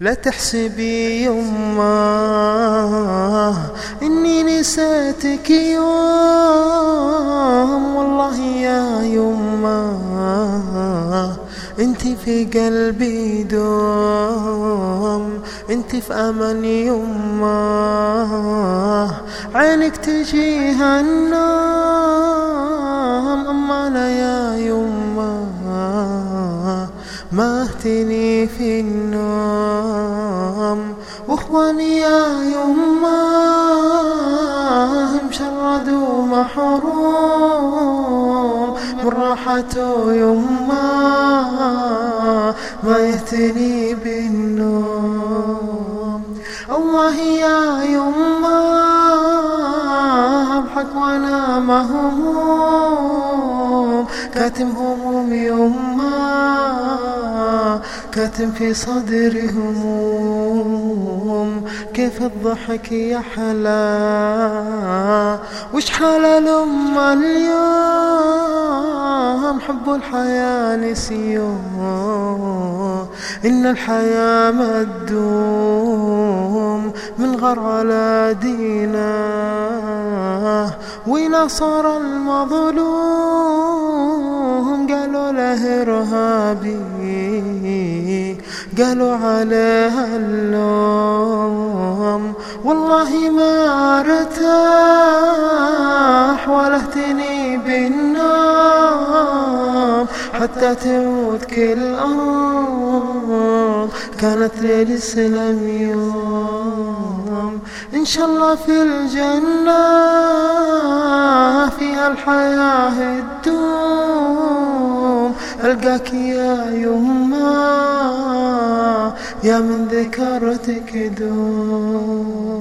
لا تحسبي يما إني نسيتك يوم والله يا يما أنت في قلبي دوم أنت في أمان يما. عينك تجيها النوم ما اهتني في النوم. وإخواني يا يما مشرد ومحروم من راحته يما ما يهتني بالنوم. الله يا يما اضحك وأنا مهموم. كاتم هموم يما كاتم في صدري هموم كيف الضحك يا حلا؟ وش حال الأمة اليوم؟ حب الحياة نسيوم إن الحياة مدوم من غر على دينا ونصر المظلوم؟ قالوا له إرهابي قالوا عليها اللوم والله ما ارتاح ولا اهتني بالنوم. حتى تعود كل أرض كانت ليل السلام يوم. إن شاء الله في الجنة فيها الحياة الدوم. ألقاك يا يما يا من ذكرتك دوم